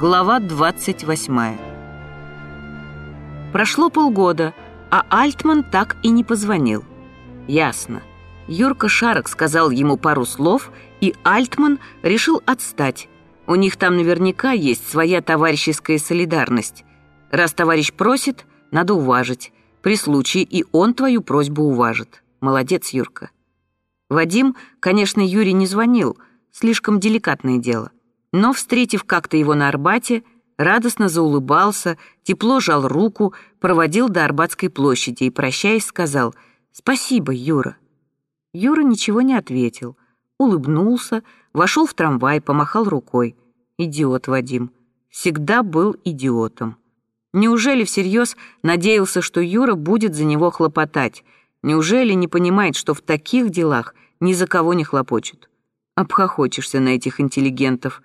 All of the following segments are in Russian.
Глава 28 Прошло полгода, а Альтман так и не позвонил. Ясно. Юрка Шарок сказал ему пару слов, и Альтман решил отстать. У них там наверняка есть своя товарищеская солидарность. Раз товарищ просит, надо уважить. При случае и он твою просьбу уважит. Молодец, Юрка. Вадим, конечно, Юре не звонил, слишком деликатное дело. Но, встретив как-то его на Арбате, радостно заулыбался, тепло жал руку, проводил до Арбатской площади и, прощаясь, сказал «Спасибо, Юра». Юра ничего не ответил, улыбнулся, вошел в трамвай, помахал рукой. Идиот Вадим. Всегда был идиотом. Неужели всерьез надеялся, что Юра будет за него хлопотать? Неужели не понимает, что в таких делах ни за кого не хлопочут? Обхохочешься на этих интеллигентов.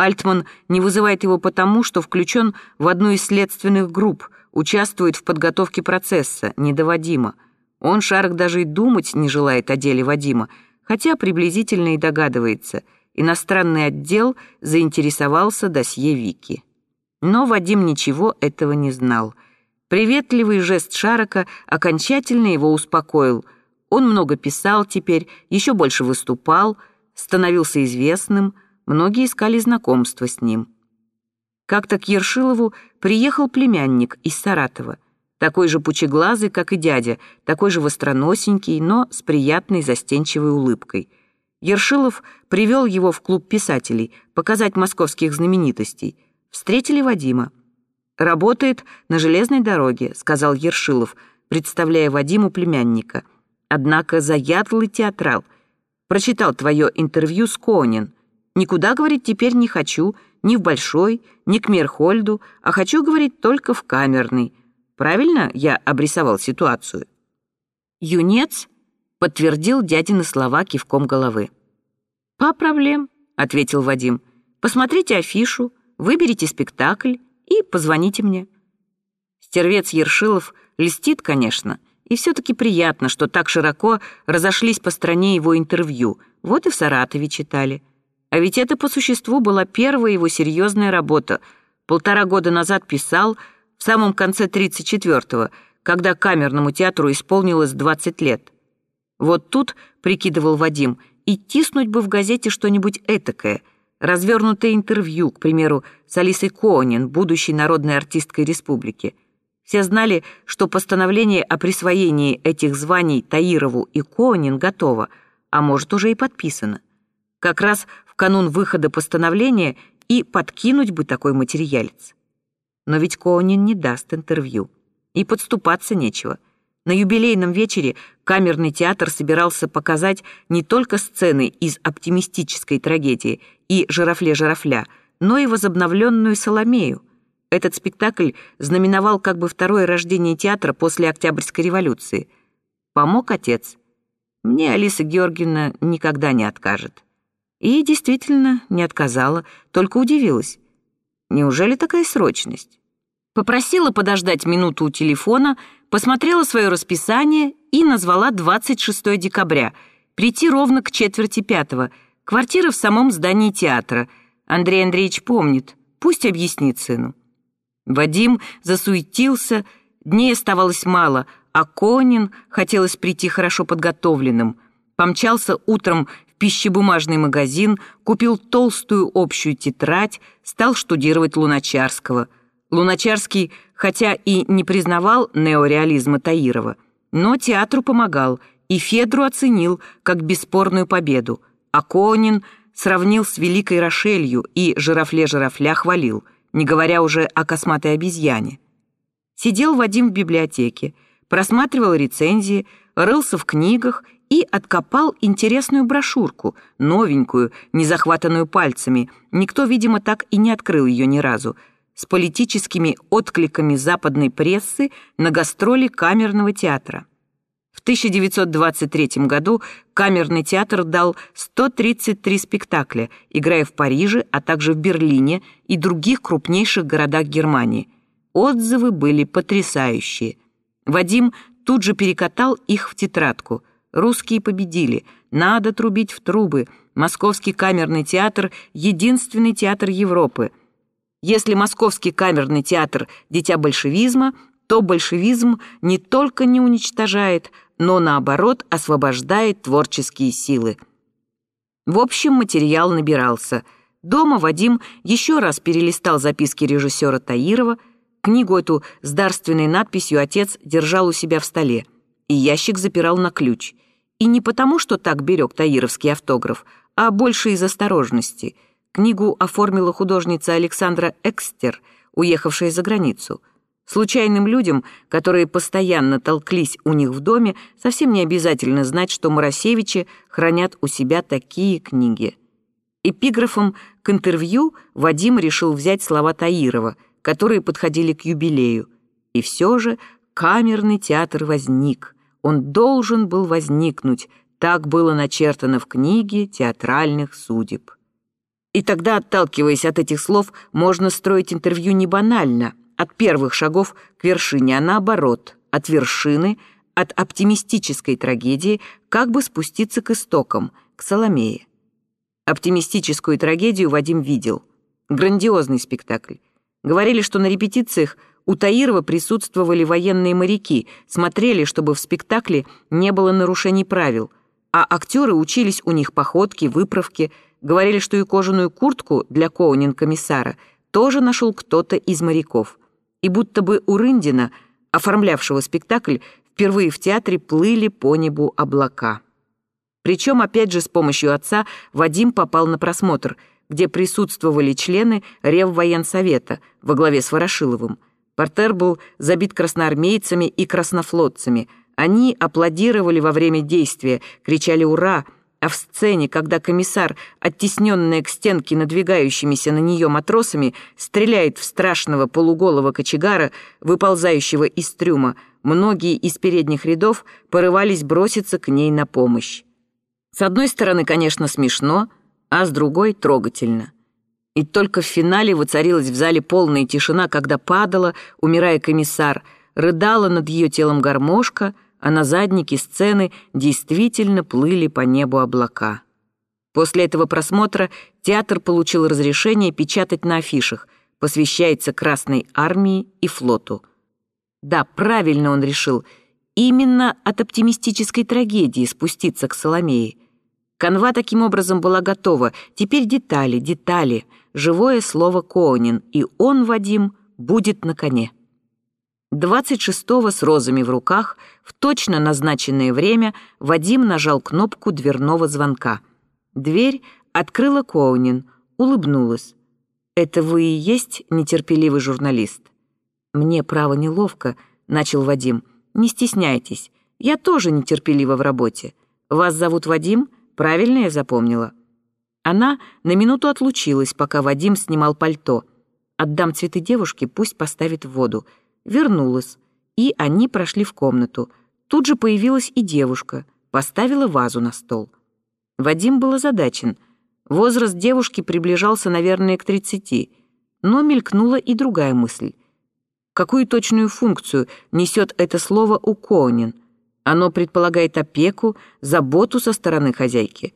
Альтман не вызывает его потому, что включен в одну из следственных групп, участвует в подготовке процесса, не до Вадима. Он, Шарок, даже и думать не желает о деле Вадима, хотя приблизительно и догадывается. Иностранный отдел заинтересовался досье Вики. Но Вадим ничего этого не знал. Приветливый жест Шарока окончательно его успокоил. Он много писал теперь, еще больше выступал, становился известным, многие искали знакомства с ним. Как-то к Ершилову приехал племянник из Саратова, такой же пучеглазый, как и дядя, такой же востроносенький, но с приятной застенчивой улыбкой. Ершилов привел его в клуб писателей показать московских знаменитостей — Встретили Вадима. «Работает на железной дороге», — сказал Ершилов, представляя Вадиму племянника. «Однако заядлый театрал. Прочитал твое интервью с Конин. Никуда, говорит, теперь не хочу, ни в Большой, ни к Мерхольду, а хочу, говорит, только в Камерный. Правильно я обрисовал ситуацию?» «Юнец?» — подтвердил дядины слова кивком головы. «По проблем», — ответил Вадим. «Посмотрите афишу, Выберите спектакль и позвоните мне». Стервец Ершилов льстит, конечно, и все-таки приятно, что так широко разошлись по стране его интервью. Вот и в Саратове читали. А ведь это по существу была первая его серьезная работа. Полтора года назад писал, в самом конце 34-го, когда камерному театру исполнилось 20 лет. Вот тут, прикидывал Вадим, и тиснуть бы в газете что-нибудь этакое — развернутое интервью, к примеру, с Алисой Коонин, будущей народной артисткой республики. Все знали, что постановление о присвоении этих званий Таирову и Коонин готово, а может, уже и подписано. Как раз канун выхода постановления и подкинуть бы такой материалец. Но ведь Коонин не даст интервью. И подступаться нечего — на юбилейном вечере камерный театр собирался показать не только сцены из оптимистической трагедии и «Жирафле-жирафля», но и возобновленную «Соломею». Этот спектакль знаменовал как бы второе рождение театра после Октябрьской революции. Помог отец. Мне Алиса Георгиевна никогда не откажет. И действительно не отказала, только удивилась. Неужели такая срочность? Попросила подождать минуту у телефона, посмотрела свое расписание и назвала 26 декабря, прийти ровно к четверти пятого, квартира в самом здании театра. Андрей Андреевич помнит, пусть объяснит сыну. Вадим засуетился, дней оставалось мало, а Конин хотелось прийти хорошо подготовленным. Помчался утром пищебумажный магазин, купил толстую общую тетрадь, стал штудировать Луначарского — Луначарский, хотя и не признавал неореализма Таирова, но театру помогал и Федру оценил как бесспорную победу, а Конин сравнил с Великой Рошелью и Жирафле-Жирафля хвалил, не говоря уже о косматой обезьяне. Сидел Вадим в библиотеке, просматривал рецензии, рылся в книгах и откопал интересную брошюрку, новенькую, не захватанную пальцами. Никто, видимо, так и не открыл ее ни разу — с политическими откликами западной прессы на гастроли камерного театра. В 1923 году камерный театр дал 133 спектакля, играя в Париже, а также в Берлине и других крупнейших городах Германии. Отзывы были потрясающие. Вадим тут же перекатал их в тетрадку. Русские победили. Надо трубить в трубы. Московский камерный театр — единственный театр Европы — Если Московский камерный театр — дитя большевизма, то большевизм не только не уничтожает, но наоборот освобождает творческие силы. В общем, материал набирался. Дома Вадим еще раз перелистал записки режиссера Таирова. Книгу эту с дарственной надписью отец держал у себя в столе, и ящик запирал на ключ. И не потому, что так берег таировский автограф, а больше из осторожности. Книгу оформила художница Александра Экстер, уехавшая за границу. Случайным людям, которые постоянно толклись у них в доме, совсем не обязательно знать, что Моросевичи хранят у себя такие книги. Эпиграфом к интервью Вадим решил взять слова Таирова, которые подходили к юбилею. И все же камерный театр возник. Он должен был возникнуть. Так было начертано в книге театральных судеб. И тогда, отталкиваясь от этих слов, можно строить интервью не банально, от первых шагов к вершине, а наоборот, от вершины, от оптимистической трагедии, как бы спуститься к истокам, к Соломее. Оптимистическую трагедию Вадим видел. Грандиозный спектакль. Говорили, что на репетициях у Таирова присутствовали военные моряки, смотрели, чтобы в спектакле не было нарушений правил, а актеры учились у них походке, выправке, говорили, что и кожаную куртку для Коунин-комиссара тоже нашел кто-то из моряков и будто бы у Рындина, оформлявшего спектакль, впервые в театре плыли по небу облака. Причем, опять же, с помощью отца Вадим попал на просмотр, где присутствовали члены Реввоенсовета во главе с Ворошиловым. Портер был забит красноармейцами и краснофлотцами. Они аплодировали во время действия, кричали «Ура!», а в сцене, когда комиссар, оттесненная к стенке надвигающимися на нее матросами, стреляет в страшного полуголого кочегара, выползающего из трюма, многие из передних рядов порывались броситься к ней на помощь. С одной стороны, конечно, смешно, а с другой — трогательно. И только в финале воцарилась в зале полная тишина, когда падала, умирая комиссар, рыдала над ее телом гармошка — а на заднике сцены действительно плыли по небу облака. После этого просмотра театр получил разрешение печатать на афишах «Посвящается Красной Армии и флоту». Да, правильно он решил, именно от оптимистической трагедии спуститься к Соломее. Канва таким образом была готова, теперь детали, детали, живое слово Коонин, и он, Вадим, будет на коне. 26-го с розами в руках в точно назначенное время Вадим нажал кнопку дверного звонка. Дверь открыла Коунин, улыбнулась. «Это вы и есть нетерпеливый журналист?» «Мне, право, неловко», — начал Вадим. «Не стесняйтесь, я тоже нетерпелива в работе. Вас зовут Вадим? Правильно я запомнила?» Она на минуту отлучилась, пока Вадим снимал пальто. «Отдам цветы девушке, пусть поставит в воду вернулась, и они прошли в комнату. Тут же появилась и девушка, поставила вазу на стол. Вадим был озадачен. Возраст девушки приближался, наверное, к 30, но мелькнула и другая мысль. Какую точную функцию несет это слово «уконин»? Оно предполагает опеку, заботу со стороны хозяйки.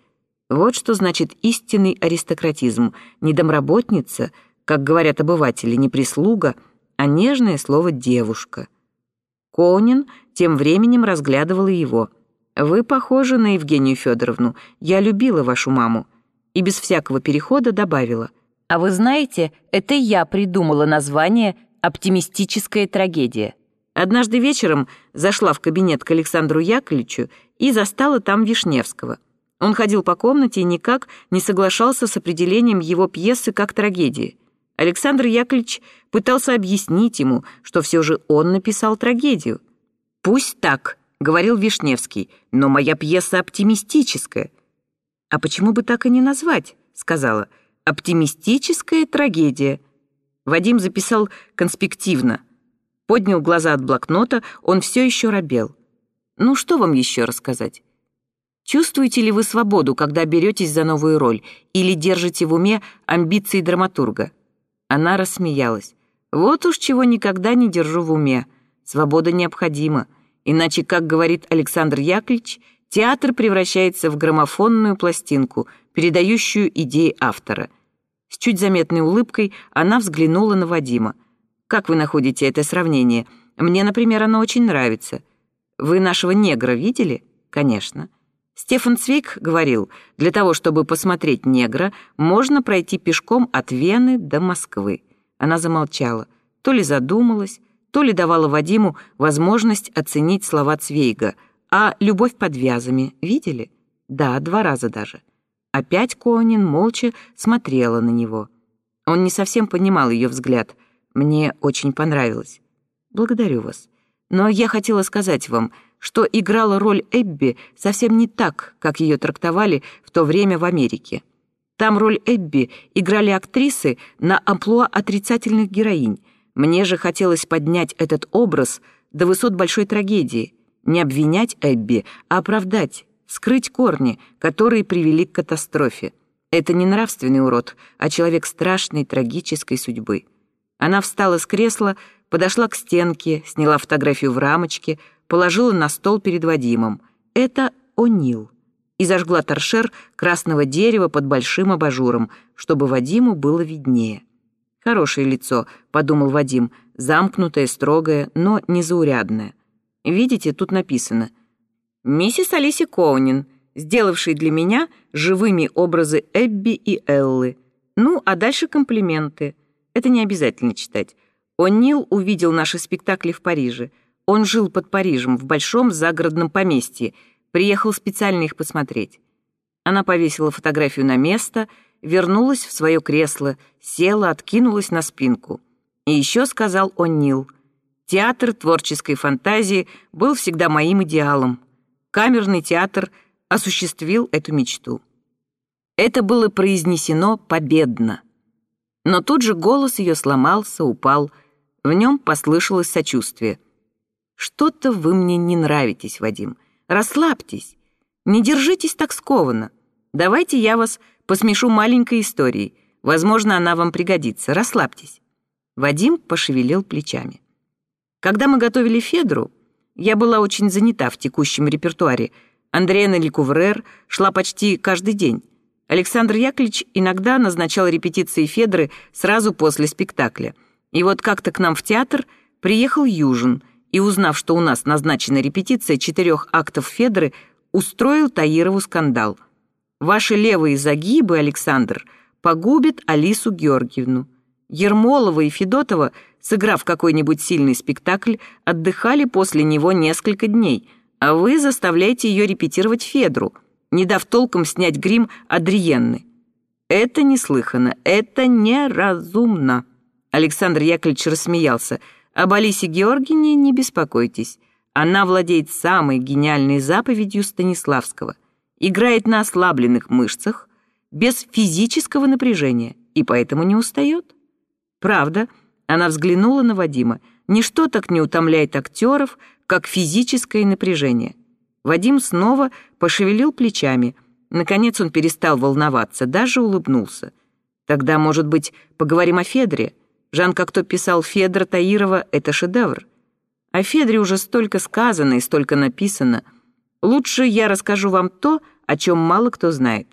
Вот что значит истинный аристократизм. Не домработница, как говорят обыватели, не прислуга — а нежное слово «девушка». Конин тем временем разглядывала его. «Вы похожи на Евгению Федоровну. Я любила вашу маму». И без всякого перехода добавила. «А вы знаете, это я придумала название «Оптимистическая трагедия». Однажды вечером зашла в кабинет к Александру Яковлевичу и застала там Вишневского. Он ходил по комнате и никак не соглашался с определением его пьесы как трагедии. Александр Яковлевич пытался объяснить ему, что все же он написал трагедию. «Пусть так», — говорил Вишневский, «но моя пьеса оптимистическая». «А почему бы так и не назвать?» — сказала. «Оптимистическая трагедия». Вадим записал конспективно. Поднял глаза от блокнота, он все еще робел. «Ну, что вам еще рассказать?» Чувствуете ли вы свободу, когда беретесь за новую роль, или держите в уме амбиции драматурга? Она рассмеялась. «Вот уж чего никогда не держу в уме. Свобода необходима. Иначе, как говорит Александр Яковлевич, театр превращается в граммофонную пластинку, передающую идеи автора. С чуть заметной улыбкой она взглянула на Вадима. «Как вы находите это сравнение? Мне, например, оно очень нравится. Вы нашего негра видели?» «Конечно». Стефан Цвейк говорил, для того, чтобы посмотреть негра, можно пройти пешком от Вены до Москвы. Она замолчала, то ли задумалась, то ли давала Вадиму возможность оценить слова Цвейга. А «Любовь под вязами» видели? Да, два раза даже. Опять Конин молча смотрела на него. Он не совсем понимал ее взгляд. Мне очень понравилось. Благодарю вас. Но я хотела сказать вам, что играла роль Эбби совсем не так, как ее трактовали в то время в Америке. Там роль Эбби играли актрисы на амплуа отрицательных героинь. Мне же хотелось поднять этот образ до высот большой трагедии, не обвинять Эбби, а оправдать, скрыть корни, которые привели к катастрофе. Это не нравственный урод, а человек страшной трагической судьбы. Она встала с кресла, подошла к стенке, сняла фотографию в рамочке — положила на стол перед Вадимом. Это О'Нил. И зажгла торшер красного дерева под большим абажуром, чтобы Вадиму было виднее. «Хорошее лицо», — подумал Вадим, замкнутое, строгое, но незаурядное. Видите, тут написано «Миссис Алиси Коунин, сделавший для меня живыми образы Эбби и Эллы. Ну, а дальше комплименты. Это не обязательно читать. О'Нил увидел наши спектакли в Париже — он жил под Парижем, в большом загородном поместье. Приехал специально их посмотреть. Она повесила фотографию на место, вернулась в свое кресло, села, откинулась на спинку. И еще сказал О'Нил. Театр творческой фантазии был всегда моим идеалом. Камерный театр осуществил эту мечту. Это было произнесено победно. Но тут же голос ее сломался, упал. В нем послышалось сочувствие. Что-то вы мне не нравитесь, Вадим. Расслабьтесь. Не держитесь так скованно. Давайте я вас посмешу маленькой историей. Возможно, она вам пригодится. Расслабьтесь. Вадим пошевелил плечами. Когда мы готовили Федру, я была очень занята в текущем репертуаре. Андреана Лекуврер шла почти каждый день. Александр Яковлевич иногда назначал репетиции Федры сразу после спектакля. И вот как-то к нам в театр приехал Южин — и, узнав, что у нас назначена репетиция четырех актов Федры, устроил Таирову скандал. «Ваши левые загибы, Александр, погубят Алису Георгиевну. Ермолова и Федотова, сыграв какой-нибудь сильный спектакль, отдыхали после него несколько дней, а вы заставляете ее репетировать Федру, не дав толком снять грим Адриенны. Это неслыханно, это неразумно». Александр Яковлевич рассмеялся – об Алисе Георгиевне не беспокойтесь. Она владеет самой гениальной заповедью Станиславского. Играет на ослабленных мышцах, без физического напряжения, и поэтому не устает. Правда, она взглянула на Вадима. Ничто так не утомляет актеров, как физическое напряжение. Вадим снова пошевелил плечами. Наконец он перестал волноваться, даже улыбнулся. «Тогда, может быть, поговорим о Федоре?» Жан Кокто писал «Федор Таирова — это шедевр». О Федре уже столько сказано и столько написано. Лучше я расскажу вам то, о чем мало кто знает.